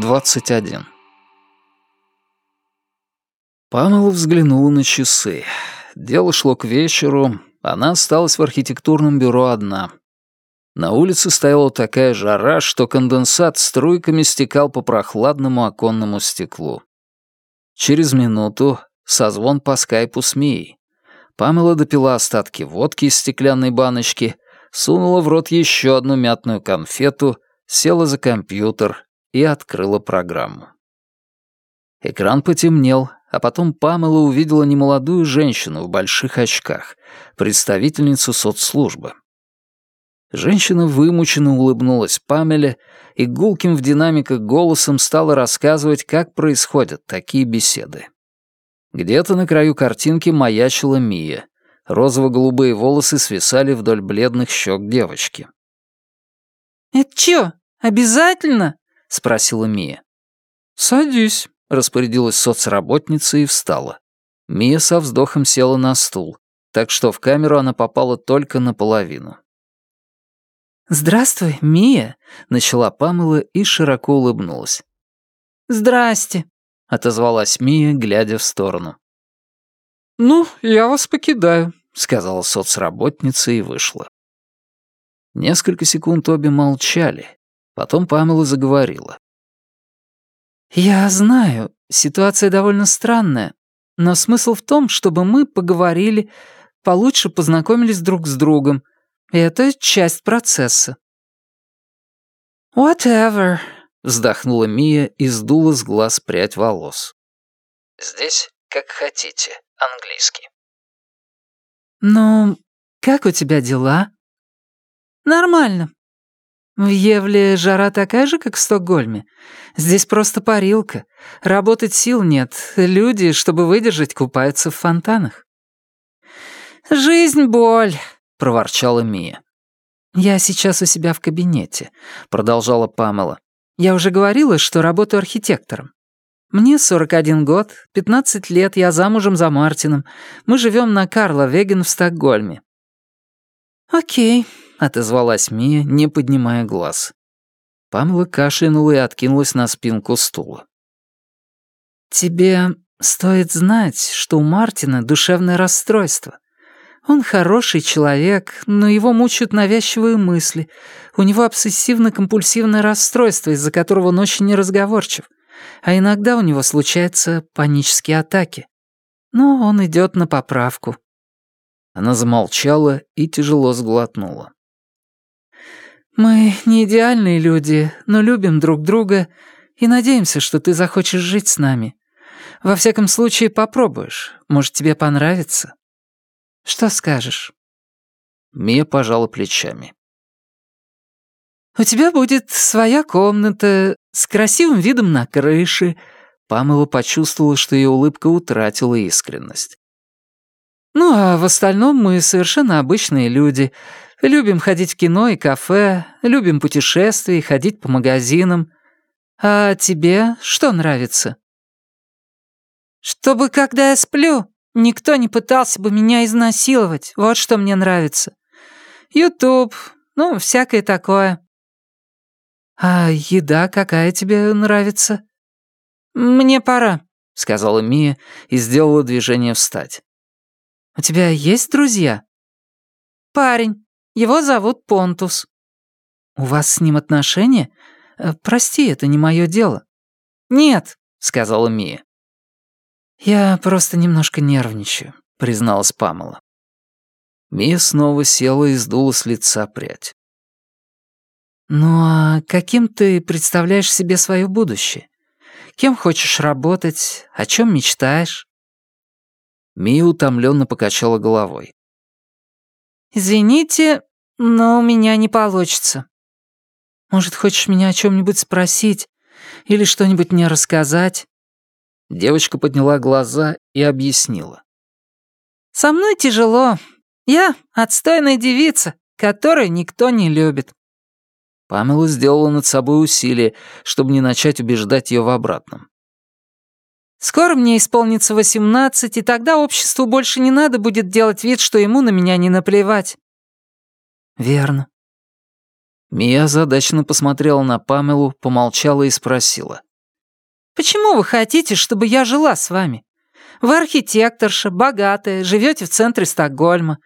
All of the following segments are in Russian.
21. Памела взглянула на часы. Дело шло к вечеру, она осталась в архитектурном бюро одна. На улице стояла такая жара, что конденсат струйками стекал по прохладному оконному стеклу. Через минуту созвон по скайпу с Мией. Памела допила остатки водки из стеклянной баночки, сунула в рот еще одну мятную конфету, села за компьютер и открыла программу. Экран потемнел, а потом Памела увидела немолодую женщину в больших очках, представительницу соцслужбы. Женщина вымученно улыбнулась Памеле и гулким в динамиках голосом стала рассказывать, как происходят такие беседы. Где-то на краю картинки маячила Мия. Розово-голубые волосы свисали вдоль бледных щек девочки. «Это чё, обязательно?» — спросила Мия. «Садись», — распорядилась соцработница и встала. Мия со вздохом села на стул, так что в камеру она попала только наполовину. «Здравствуй, Мия», — начала Памела и широко улыбнулась. «Здрасте», — отозвалась Мия, глядя в сторону. «Ну, я вас покидаю», — сказала соцработница и вышла. Несколько секунд обе молчали. Потом Памела заговорила. «Я знаю, ситуация довольно странная, но смысл в том, чтобы мы поговорили, получше познакомились друг с другом. И это часть процесса». «Whatever», — вздохнула Мия и сдула с глаз прядь волос. «Здесь как хотите, английский». «Ну, как у тебя дела?» «Нормально. В Евле жара такая же, как в Стокгольме. Здесь просто парилка. Работать сил нет. Люди, чтобы выдержать, купаются в фонтанах. «Жизнь — боль», — проворчала Мия. «Я сейчас у себя в кабинете», — продолжала Памела. «Я уже говорила, что работаю архитектором. Мне 41 год, 15 лет, я замужем за Мартином. Мы живем на Карла Веген в Стокгольме». «Окей», — отозвалась Мия, не поднимая глаз. Памела кашлянула и откинулась на спинку стула. «Тебе стоит знать, что у Мартина душевное расстройство. Он хороший человек, но его мучают навязчивые мысли. У него обсессивно-компульсивное расстройство, из-за которого он очень неразговорчив. А иногда у него случаются панические атаки. Но он идет на поправку». Она замолчала и тяжело сглотнула. «Мы не идеальные люди, но любим друг друга и надеемся, что ты захочешь жить с нами. Во всяком случае, попробуешь. Может, тебе понравится. Что скажешь?» Мия пожала плечами. «У тебя будет своя комната с красивым видом на крыше». Памела почувствовала, что ее улыбка утратила искренность. «Ну, а в остальном мы совершенно обычные люди, Любим ходить в кино и кафе, любим путешествия и ходить по магазинам. А тебе что нравится?» «Чтобы, когда я сплю, никто не пытался бы меня изнасиловать. Вот что мне нравится. Ютуб, ну, всякое такое». «А еда какая тебе нравится?» «Мне пора», — сказала Мия и сделала движение встать. «У тебя есть друзья?» «Парень. Его зовут Понтус». «У вас с ним отношения? Э, прости, это не мое дело». «Нет», — сказала Мия. «Я просто немножко нервничаю», — призналась Памела. Мия снова села и сдула с лица прядь. «Ну а каким ты представляешь себе свое будущее? Кем хочешь работать? О чем мечтаешь?» Мия утомленно покачала головой. «Извините, но у меня не получится. Может, хочешь меня о чем-нибудь спросить или что-нибудь мне рассказать?» Девочка подняла глаза и объяснила. «Со мной тяжело. Я отстойная девица, которую никто не любит». Памела сделала над собой усилие, чтобы не начать убеждать ее в обратном. «Скоро мне исполнится восемнадцать, и тогда обществу больше не надо будет делать вид, что ему на меня не наплевать. «Верно». Мия задачно посмотрела на Памелу, помолчала и спросила. Почему вы хотите, чтобы я жила с вами? Вы архитекторша, богатая, живете в центре Стокгольма.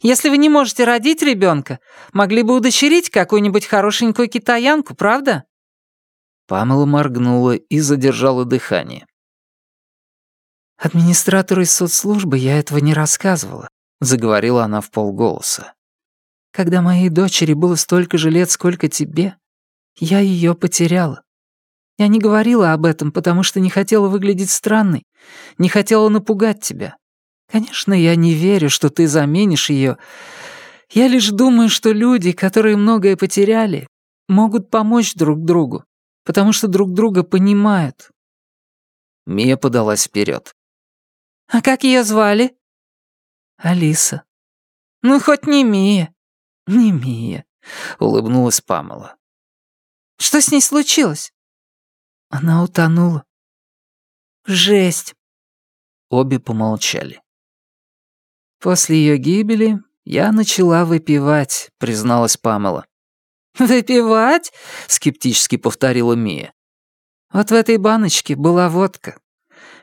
Если вы не можете родить ребенка, могли бы удочерить какую-нибудь хорошенькую китаянку, правда?» Памела моргнула и задержала дыхание. «Администратору из соцслужбы я этого не рассказывала», — заговорила она в полголоса. «Когда моей дочери было столько же лет, сколько тебе, я ее потеряла. Я не говорила об этом, потому что не хотела выглядеть странной, не хотела напугать тебя. Конечно, я не верю, что ты заменишь ее. Я лишь думаю, что люди, которые многое потеряли, могут помочь друг другу, потому что друг друга понимают». Мия подалась вперед. «А как ее звали?» «Алиса». «Ну, хоть не Мия». «Не Мия», — улыбнулась Памела. «Что с ней случилось?» Она утонула. Жесть. Обе помолчали. После ее гибели я начала выпивать, призналась Памела. «Выпивать?» — скептически повторила Мия. «Вот в этой баночке была водка.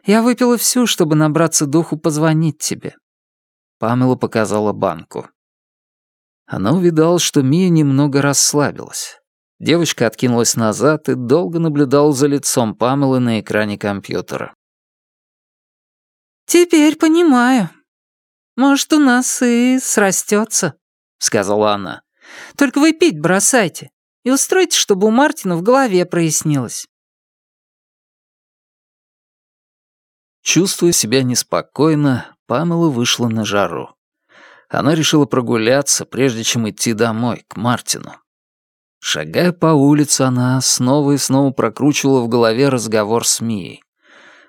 Я выпила всю, чтобы набраться духу позвонить тебе». Памела показала банку. Она увидала, что Мия немного расслабилась. Девочка откинулась назад и долго наблюдала за лицом Памелы на экране компьютера. «Теперь понимаю. Может, у нас и срастется», — сказала она. «Только вы пить бросайте и устройте, чтобы у Мартина в голове прояснилось». Чувствуя себя неспокойно, Памела вышла на жару. Она решила прогуляться, прежде чем идти домой, к Мартину. Шагая по улице, она снова и снова прокручивала в голове разговор с Мией.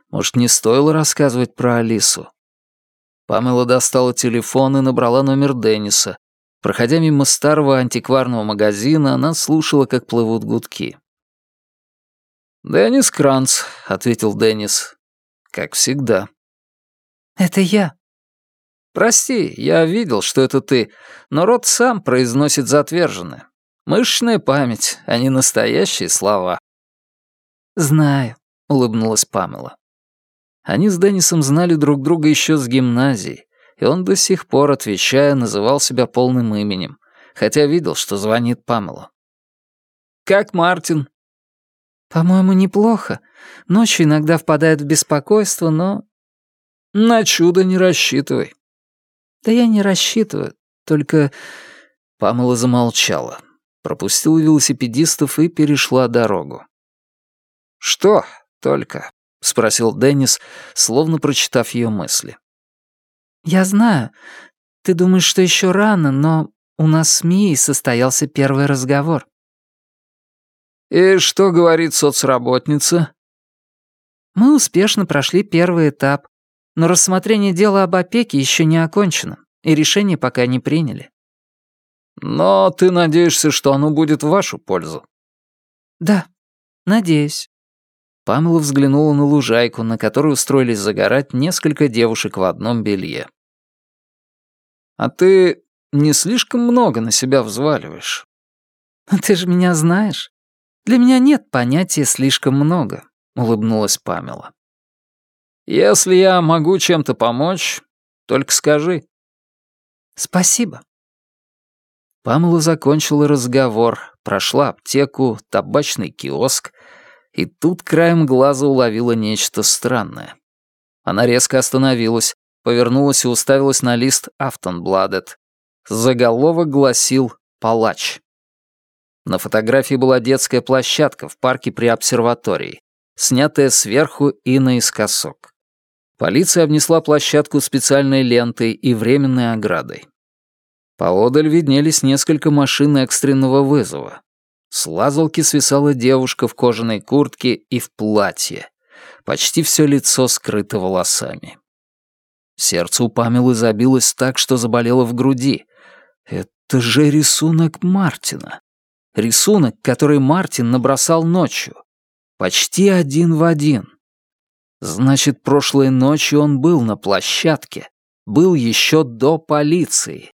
Может, не стоило рассказывать про Алису? Памела достала телефон и набрала номер Денниса. Проходя мимо старого антикварного магазина, она слушала, как плывут гудки. «Деннис Кранц», — ответил Деннис. «Как всегда». «Это я». «Прости, я видел, что это ты, но рот сам произносит затверженное. Мышечная память, а не настоящие слова. «Знаю», — улыбнулась Памела. Они с Деннисом знали друг друга еще с гимназии, и он до сих пор, отвечая, называл себя полным именем, хотя видел, что звонит Памела. «Как Мартин?» «По-моему, неплохо. Ночью иногда впадает в беспокойство, но...» «На чудо не рассчитывай». «Да я не рассчитываю, только...» Памела замолчала пропустила велосипедистов и перешла дорогу. «Что только?» — спросил Деннис, словно прочитав ее мысли. «Я знаю. Ты думаешь, что еще рано, но у нас с Мией состоялся первый разговор». «И что говорит соцработница?» «Мы успешно прошли первый этап, но рассмотрение дела об опеке еще не окончено, и решение пока не приняли. Но ты надеешься, что оно будет в вашу пользу?» «Да, надеюсь». Памела взглянула на лужайку, на которой устроились загорать несколько девушек в одном белье. «А ты не слишком много на себя взваливаешь?» «Ты же меня знаешь. Для меня нет понятия «слишком много», — улыбнулась Памела. «Если я могу чем-то помочь, только скажи». «Спасибо». Памела закончила разговор, прошла аптеку, табачный киоск, и тут краем глаза уловила нечто странное. Она резко остановилась, повернулась и уставилась на лист «Автонбладет». Заголовок гласил «Палач». На фотографии была детская площадка в парке при обсерватории, снятая сверху и наискосок. Полиция обнесла площадку специальной лентой и временной оградой. Поодаль виднелись несколько машин экстренного вызова. С лазалки свисала девушка в кожаной куртке и в платье. Почти все лицо скрыто волосами. Сердце у Памелы забилось так, что заболело в груди. Это же рисунок Мартина. Рисунок, который Мартин набросал ночью. Почти один в один. Значит, прошлой ночью он был на площадке. Был еще до полиции.